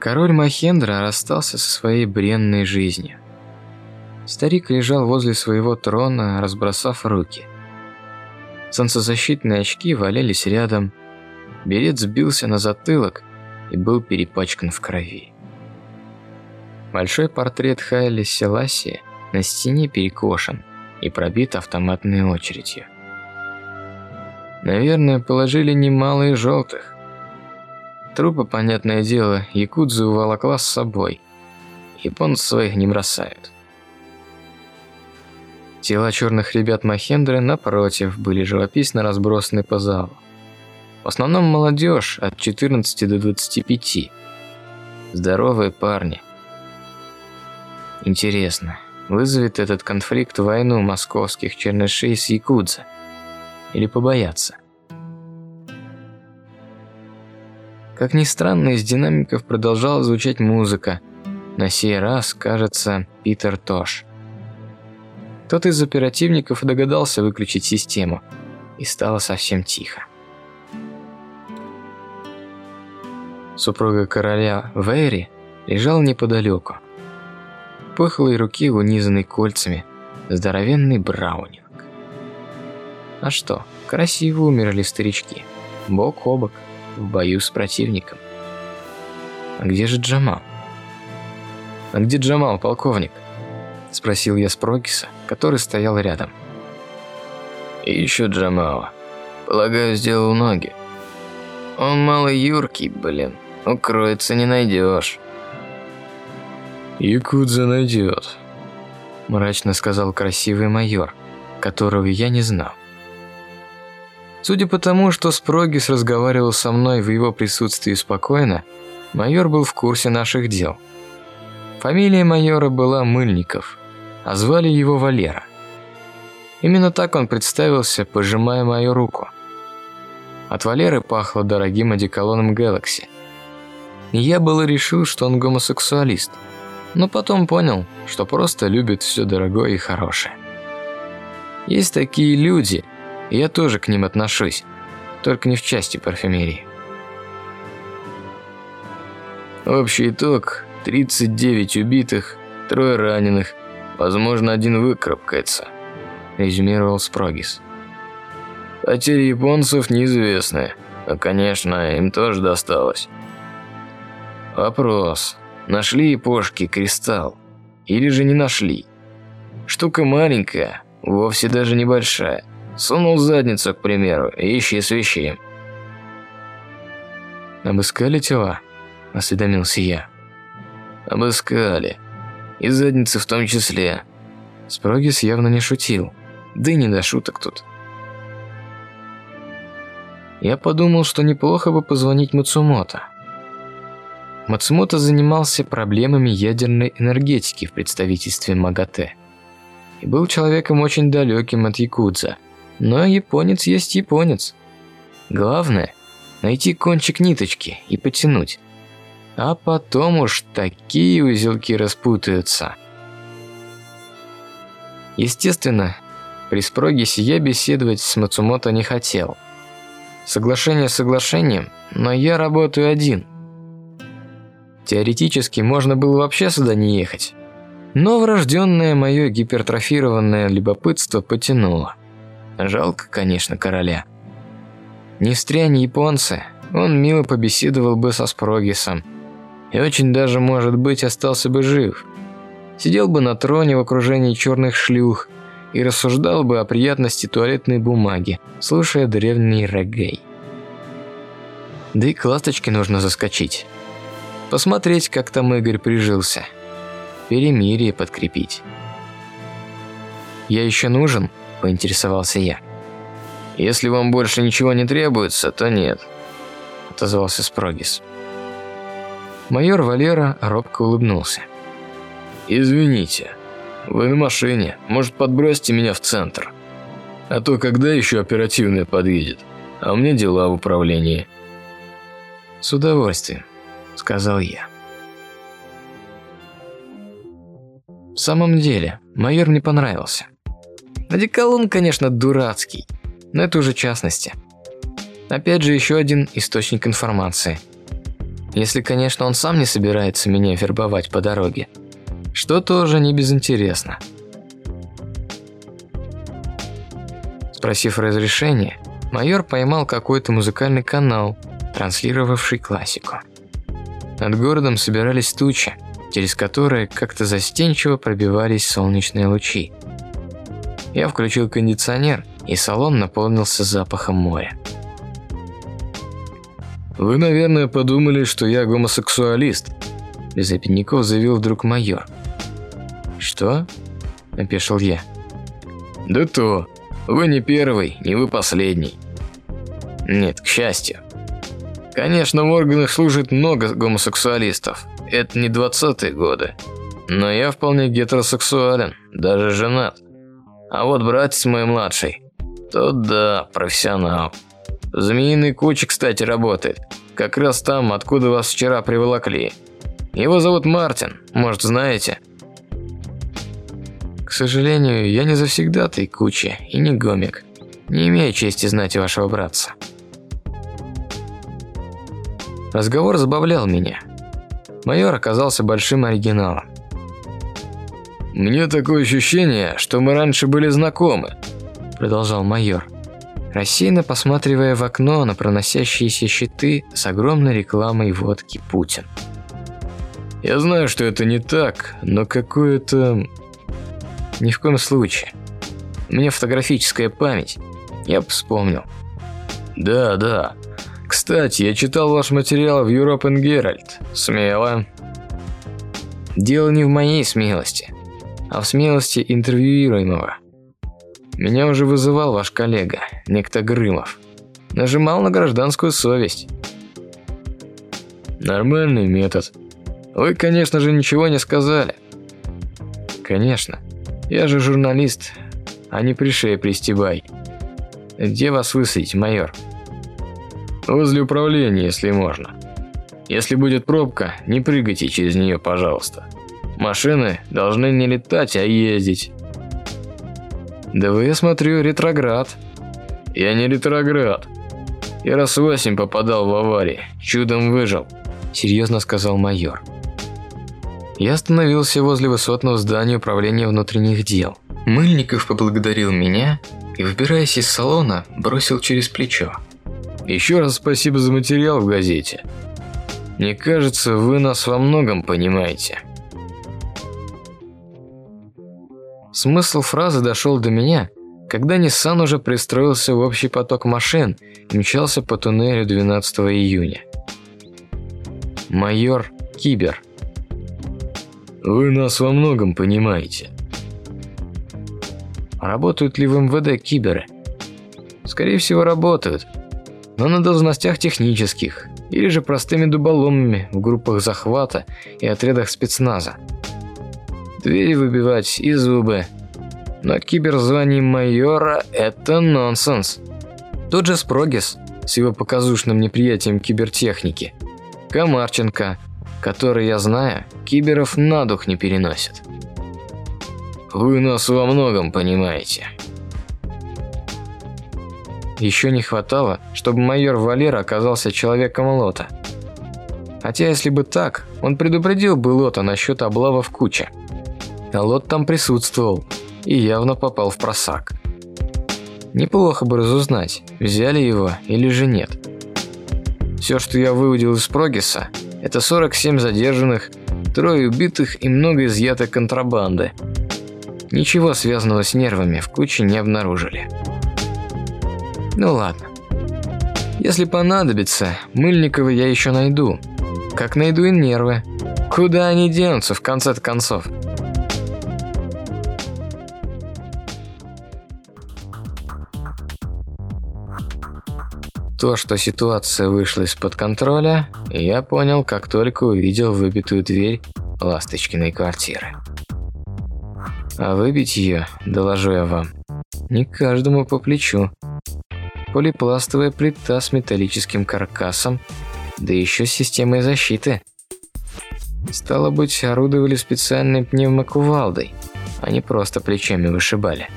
Король Махендра расстался со своей бренной жизнью. Старик лежал возле своего трона, разбросав руки. Солнцезащитные очки валялись рядом, берет сбился на затылок и был перепачкан в крови. Большой портрет Хайли Селасия на стене перекошен и пробит автоматной очередью. Наверное, положили немало и желтых. Трупы, понятное дело, якудзы уволокла с собой. Японцы своих не бросают. Тела черных ребят Махендры, напротив, были живописно разбросаны по залу. В основном молодежь от 14 до 25. Здоровые парни. Интересно, вызовет этот конфликт войну московских чернышей с якудза? Или побоятся? Как ни странно, из динамиков продолжала звучать музыка. На сей раз, кажется, Питер Тош. Кто-то из оперативников догадался выключить систему, и стало совсем тихо. Супруга короля Вейри лежала неподалеку. Пухлые руки, унизанные кольцами, здоровенный браунинг. А что, красиво умерли старички, бок о бок в бою с противником. А где же Джамал? А где Джамал, полковник? Спросил я Спрокиса, который стоял рядом. Ищу Джамала. Полагаю, сделал ноги. Он малый юркий, блин. Укроется не найдешь. Якудза найдет, мрачно сказал красивый майор, которого я не знал. Судя по тому, что Спрогис разговаривал со мной в его присутствии спокойно, майор был в курсе наших дел. Фамилия майора была Мыльников, а звали его Валера. Именно так он представился, пожимая мою руку. От Валеры пахло дорогим одеколоном Galaxy. Я было решил, что он гомосексуалист, но потом понял, что просто любит все дорогое и хорошее. Есть такие люди – я тоже к ним отношусь, только не в части парфюмерии. Общий итог – 39 убитых, трое раненых, возможно, один выкарабкается, резюмировал Спрогис. Потери японцев неизвестны, но, конечно, им тоже досталось. Вопрос. Нашли япошки кристалл? Или же не нашли? Штука маленькая, вовсе даже небольшая. Сунул задницу, к примеру, и ищи свищи. «Обыскали тела?» – осведомился я. «Обыскали. И задницы в том числе». Спрогис явно не шутил. Да и не до шуток тут. Я подумал, что неплохо бы позвонить Мацумото. Мацумото занимался проблемами ядерной энергетики в представительстве МАГАТЭ. И был человеком очень далеким от Якудза – но японец есть японец. Главное – найти кончик ниточки и потянуть. А потом уж такие узелки распутаются. Естественно, при Спрогисе я беседовать с Мацумото не хотел. Соглашение соглашением, но я работаю один. Теоретически можно было вообще сюда не ехать. Но врожденное мое гипертрофированное любопытство потянуло. Жалко, конечно, короля. Не встрянь японцы, он мило побеседовал бы со Спрогисом. И очень даже, может быть, остался бы жив. Сидел бы на троне в окружении черных шлюх и рассуждал бы о приятности туалетной бумаги, слушая древний реггей. Да и к ласточке нужно заскочить. Посмотреть, как там Игорь прижился. Перемирие подкрепить. Я еще нужен? Поинтересовался я. Если вам больше ничего не требуется, то нет. отозвался Спрогис. Майор Валера робко улыбнулся. «Извините, вы на машине, может подбросьте меня в центр? А то когда еще оперативная подъедет? А у меня дела в управлении». «С удовольствием», — сказал я. В самом деле, майор мне понравился. Одеколон, конечно, дурацкий, но это уже частности. Опять же, еще один источник информации. Если, конечно, он сам не собирается меня вербовать по дороге. Что тоже не безинтересно. Спросив разрешения, майор поймал какой-то музыкальный канал, транслировавший классику. Над городом собирались тучи, через которые как-то застенчиво пробивались солнечные лучи. Я включил кондиционер, и салон наполнился запахом моря. «Вы, наверное, подумали, что я гомосексуалист», – без обидников заявил вдруг майор. «Что?» – опешил я. «Да то. Вы не первый, не вы последний». «Нет, к счастью. Конечно, в органах служит много гомосексуалистов. Это не двадцатые годы. Но я вполне гетеросексуален, даже женат. А вот братец мой младший, то да, профессионал. Змеиный куча, кстати, работает. Как раз там, откуда вас вчера приволокли. Его зовут Мартин, может, знаете? К сожалению, я не завсегдатый кучи и не гомик. Не имею чести знать вашего братца. Разговор забавлял меня. Майор оказался большим оригиналом. «Мне такое ощущение, что мы раньше были знакомы», – продолжал майор рассеянно посматривая в окно на проносящиеся щиты с огромной рекламой водки Путин. «Я знаю, что это не так, но какое-то...» «Ни в коем случае. У меня фотографическая память. Я бы вспомнил». «Да, да. Кстати, я читал ваш материал в European Herald. Смело». «Дело не в моей смелости, а в смелости интервьюируемого. Меня уже вызывал ваш коллега, некто Грымов. Нажимал на гражданскую совесть. Нормальный метод. Вы, конечно же, ничего не сказали. Конечно. Я же журналист, а не пришей пристебай. Где вас высадить, майор? Возле управления, если можно. Если будет пробка, не прыгайте через нее, пожалуйста. Машины должны не летать, а ездить. Да вы, я смотрю, ретроград. Я не ретроград. Я раз восемь попадал в аварии, чудом выжил, серьезно сказал майор. Я остановился возле высотного здания управления внутренних дел. Мыльников поблагодарил меня и, выбираясь из салона, бросил через плечо. Еще раз спасибо за материал в газете. Мне кажется, вы нас во многом понимаете. Смысл фразы дошел до меня, когда Nissan уже пристроился в общий поток машин и мчался по туннелю 12 июня. Майор Кибер. Вы нас во многом понимаете. Работают ли в МВД киберы? Скорее всего, работают. Но на должностях технических или же простыми дуболомами в группах захвата и отрядах спецназа двери выбивать и зубы. Но киберзвание майора – это нонсенс. Тот же Спрогис с его показушным неприятием кибертехники. Комарченко, который, я знаю, киберов на дух не переносит. Вы нас во многом понимаете. Еще не хватало, чтобы майор Валера оказался человеком Лота. Хотя если бы так, он предупредил бы Лота насчет облава в куче. А лот там присутствовал и явно попал в просак. Неплохо бы разузнать, взяли его или же нет. Все, что я выудил из Прогиса, это 47 задержанных, трое убитых и много изъятой контрабанды. Ничего связанного с нервами в куче не обнаружили. Ну ладно. Если понадобится, Мыльникова я еще найду. Как найду и нервы. Куда они денутся в конце концов? То, что ситуация вышла из-под контроля, я понял, как только увидел выбитую дверь Ласточкиной квартиры. А выбить ее, доложу я вам, не каждому по плечу. Полипластовая плита с металлическим каркасом, да еще с системой защиты. Стало быть, орудовали специальной пневмокувалдой, а не просто плечами вышибали.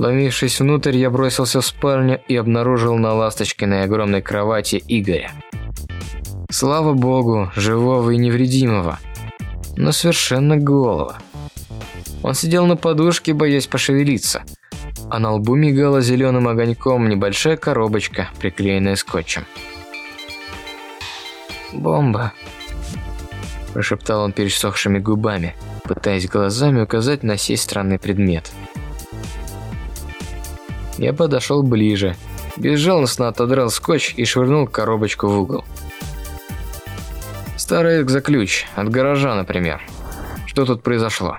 Ломившись внутрь, я бросился в спальню и обнаружил на ласточкиной огромной кровати Игоря. Слава богу, живого и невредимого, но совершенно голого. Он сидел на подушке, боясь пошевелиться, а на лбу мигала зеленым огоньком небольшая коробочка, приклеенная скотчем. «Бомба», – прошептал он пересохшими губами, пытаясь глазами указать на сей странный предмет. Я подошел ближе, безжалостно отодрал скотч и швырнул коробочку в угол. Старый экзоключ, от гаража, например. Что тут произошло?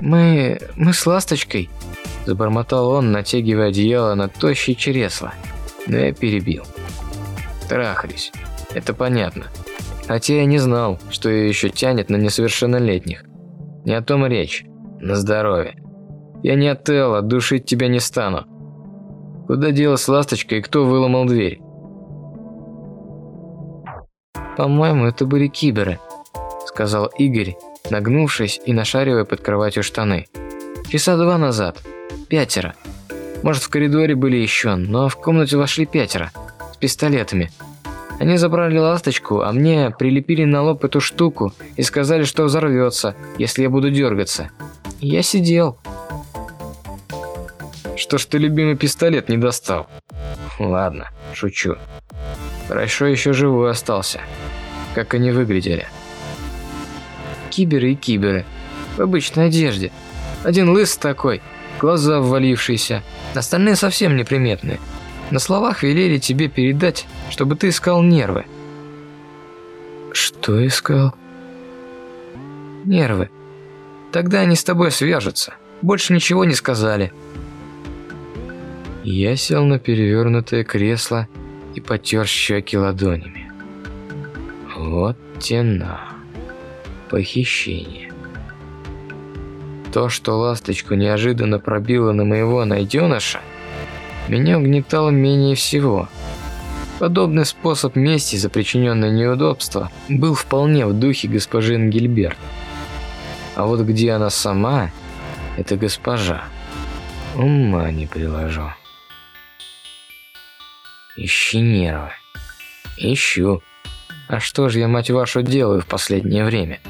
«Мы... мы с ласточкой», – забормотал он, натягивая одеяло на тощее чресло. Но я перебил. Трахались. Это понятно. Хотя я не знал, что ее еще тянет на несовершеннолетних. Не о том речь. На здоровье. Я не от Элла, душить тебя не стану. Куда делась ласточка и кто выломал дверь? По-моему, это были киберы, сказал Игорь, нагнувшись и нашаривая под кроватью штаны. Часа два назад. Пятеро. Может, в коридоре были еще, но в комнате вошли пятеро. С пистолетами. Они забрали ласточку, а мне прилепили на лоб эту штуку и сказали, что взорвется, если я буду дергаться. Я сидел. Что ж ты любимый пистолет не достал? Ладно, шучу. Хорошо еще живой остался. Как они выглядели. Киберы и киберы. В обычной одежде. Один лыс такой, глаза ввалившиеся. Остальные совсем неприметные. На словах велели тебе передать, чтобы ты искал нервы. Что искал? Нервы. Тогда они с тобой свяжутся. Больше ничего не сказали. Я сел на перевернутое кресло и потер щеки ладонями. Вот тена. Похищение. То, что ласточку неожиданно пробило на моего найденыша – меня угнетало менее всего. Подобный способ мести за причиненное неудобство был вполне в духе госпожи Энгельберт. А вот где она сама, это госпожа. Ума не приложу. Ищи нервы. Ищу. А что же я, мать вашу, делаю в последнее время?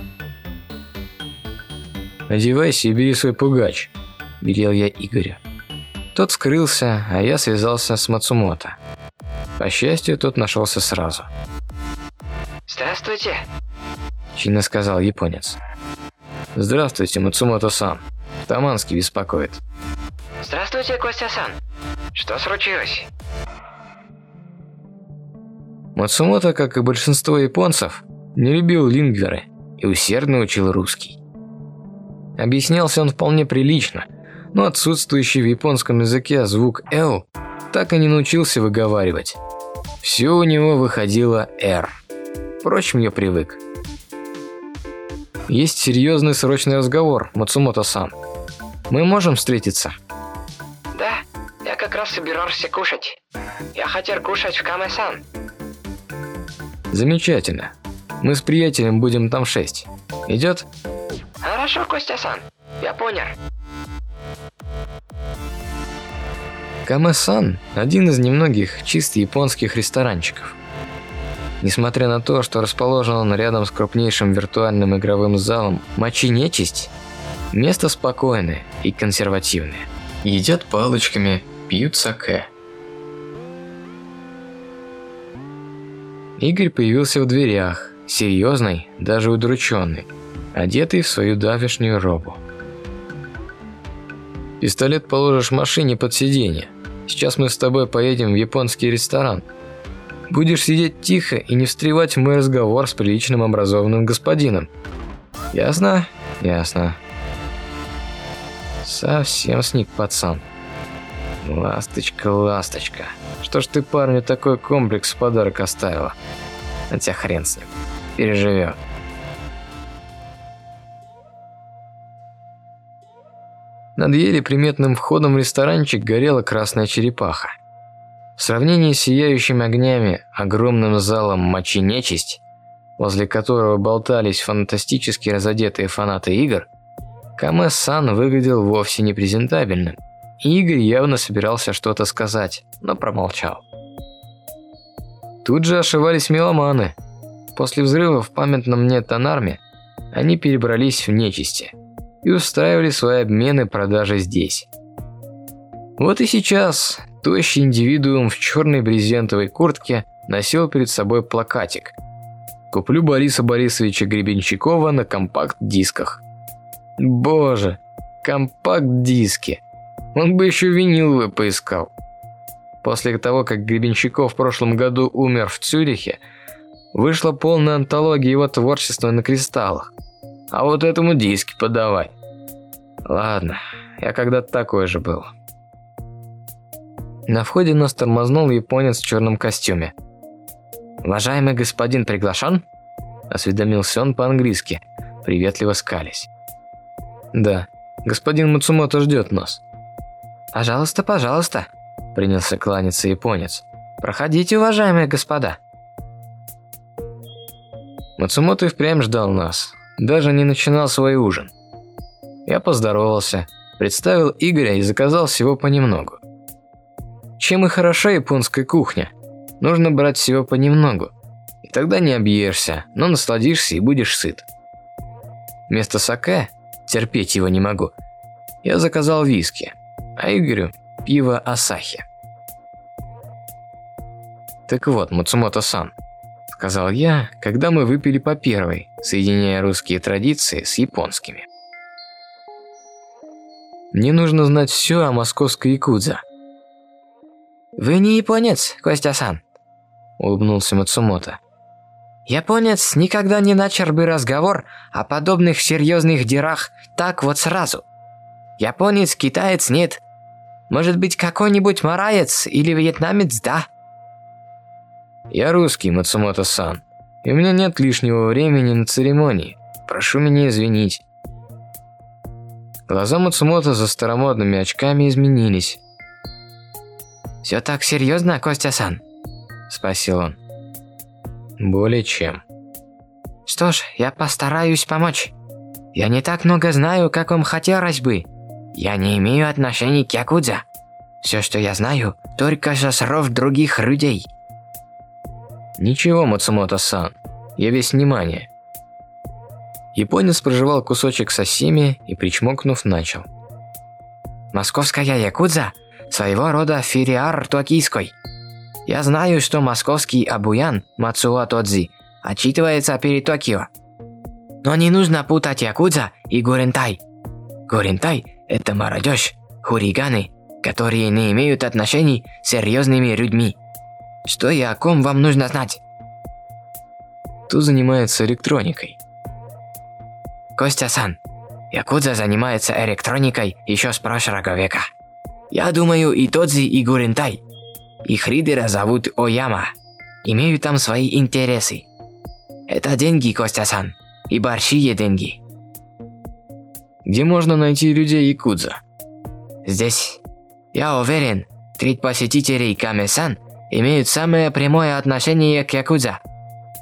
Одевайся и бери свой пугач, велел я Игоря. Тот скрылся, а я связался с Мацумото. По счастью, тот нашелся сразу. «Здравствуйте», – чинно сказал японец. «Здравствуйте, Мацумото-сан. Таманский беспокоит». «Здравствуйте, Костя-сан. Что случилось?» Мацумото, как и большинство японцев, не любил лингверы и усердно учил русский. Объяснялся он вполне прилично – но отсутствующий в японском языке звук «л» так и не научился выговаривать. Все у него выходило «р». Впрочем, я привык. Есть серьезный срочный разговор, Мацумото-сан. Мы можем встретиться? Да, я как раз собирался кушать. Я хотел кушать в Каме-сан. Замечательно. Мы с приятелем будем там в шесть. Идет? Хорошо, Костя-сан. Я понял. Каме-сан – один из немногих чисто японских ресторанчиков. Несмотря на то, что расположен он рядом с крупнейшим виртуальным игровым залом Мочи Нечисть, место спокойное и консервативное. Едят палочками, пьют саке. Игорь появился в дверях, серьезный, даже удрученный, одетый в свою давешнюю робу. Пистолет положишь в машине под сиденье. Сейчас мы с тобой поедем в японский ресторан. Будешь сидеть тихо и не встревать в мой разговор с приличным образованным господином. Ясно? Ясно. Совсем сник пацан. Ласточка, ласточка. Что ж ты парню такой комплекс в подарок оставила? Хотя хрен с ним. Переживет. Над еле приметным входом в ресторанчик горела красная черепаха. В сравнении с сияющими огнями, огромным залом мочи нечисть, возле которого болтались фантастически разодетые фанаты игр, Каме-сан выглядел вовсе не презентабельным. Игорь явно собирался что-то сказать, но промолчал. Тут же ошивались меломаны. После взрыва в памятном мне Тонарме они перебрались в нечисти и устраивали свои обмены продажи здесь. Вот и сейчас тощий индивидуум в черной брезентовой куртке носил перед собой плакатик. «Куплю Бориса Борисовича Гребенщикова на компакт-дисках». Боже, компакт-диски. Он бы еще виниловые поискал. После того, как Гребенщиков в прошлом году умер в Цюрихе, вышла полная антология его творчества на кристаллах. А вот этому диски подавай. Ладно, я когда-то такой же был. На входе нас тормознул японец в черном костюме. «Уважаемый господин приглашен?» – осведомился он по-английски, приветливо скались. «Да, господин Мацумото ждет нас». «Пожалуйста, пожалуйста», – принялся кланяться японец. «Проходите, уважаемые господа». Мацумото и впрямь ждал нас, даже не начинал свой ужин. Я поздоровался, представил Игоря и заказал всего понемногу. Чем и хороша японская кухня. Нужно брать всего понемногу. И тогда не объешься, но насладишься и будешь сыт. Вместо саке терпеть его не могу. Я заказал виски, а Игорю – пиво Асахи. «Так вот, Мацумото-сан», – сказал я, когда мы выпили по первой, соединяя русские традиции с японскими. «Мне нужно знать все о московской якудзе». «Вы не японец, Костя-сан», – улыбнулся Мацумото. Японец никогда не начал бы разговор о подобных серьезных делах так вот сразу. Японец, китаец нет. Может быть, какой-нибудь мараец или вьетнамец, да? Я русский, Мацумото-сан, и у меня нет лишнего времени на церемонии. Прошу меня извинить. Глаза Мацумото за старомодными очками изменились. «Все так серьезно, Костя-сан?» – спросил он. Более чем. Что ж, я постараюсь помочь. Я не так много знаю, как вам хотелось бы. Я не имею отношения к Якудза. Все, что я знаю, только со слов других людей. Ничего, Мацумото-сан. Я весь внимание. Японец проживал кусочек сосими и, причмокнув, начал. Московская Якудза – своего рода филиар токийской – я знаю, что московский Абуян Мацуа Тодзи отчитывается перед Токио. Но не нужно путать Якудза и Гурентай. Гурентай – это молодежь, хулиганы, которые не имеют отношений с серьезными людьми. Что и о ком вам нужно знать? Кто занимается электроникой? Костя-сан, Якудза занимается электроникой еще с прошлого века. Я думаю, и Тодзи, и Гурентай их лидера зовут Ояма. Имеют там свои интересы. Это деньги, Костя-сан. И большие деньги. Где можно найти людей Якудза? Здесь. Я уверен, треть посетителей Каме-сан имеют самое прямое отношение к Якудза.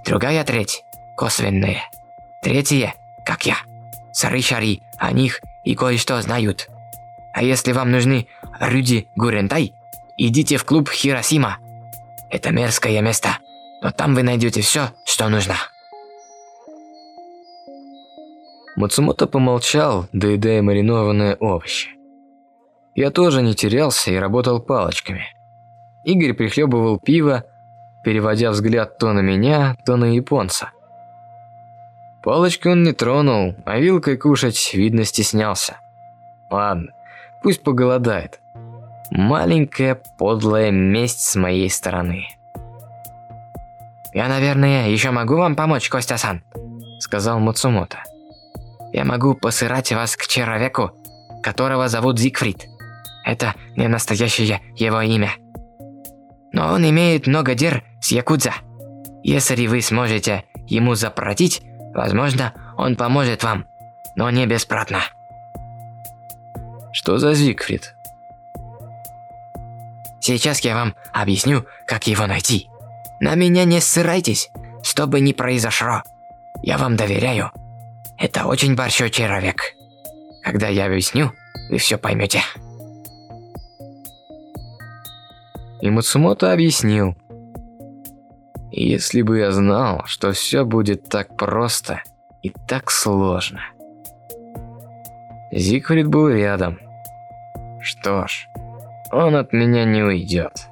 Другая треть – косвенные. Третье – как я. Слышали о них и кое-что знают. А если вам нужны люди Гурентай – идите в клуб Хиросима. Это мерзкое место, но там вы найдете все, что нужно. Мацумото помолчал, доедая маринованные овощи. Я тоже не терялся и работал палочками. Игорь прихлебывал пиво, переводя взгляд то на меня, то на японца. Палочкой он не тронул, а вилкой кушать, видно, стеснялся. Ладно, пусть поголодает. Маленькая подлая месть с моей стороны. «Я, наверное, еще могу вам помочь, Костя-сан», – сказал Мацумото. «Я могу посырать вас к человеку, которого зовут Зигфрид. Это не настоящее его имя. Но он имеет много дер с Якудза. Если вы сможете ему заплатить, возможно, он поможет вам, но не бесплатно. Что за Зигфрид? Сейчас я вам объясню, как его найти. На меня не ссылайтесь, что бы ни произошло. Я вам доверяю. Это очень большой человек. Когда я объясню, вы все поймете. И Мацумото объяснил. Если бы я знал, что все будет так просто и так сложно. Зигфрид был рядом. Что ж, он от меня не уйдет.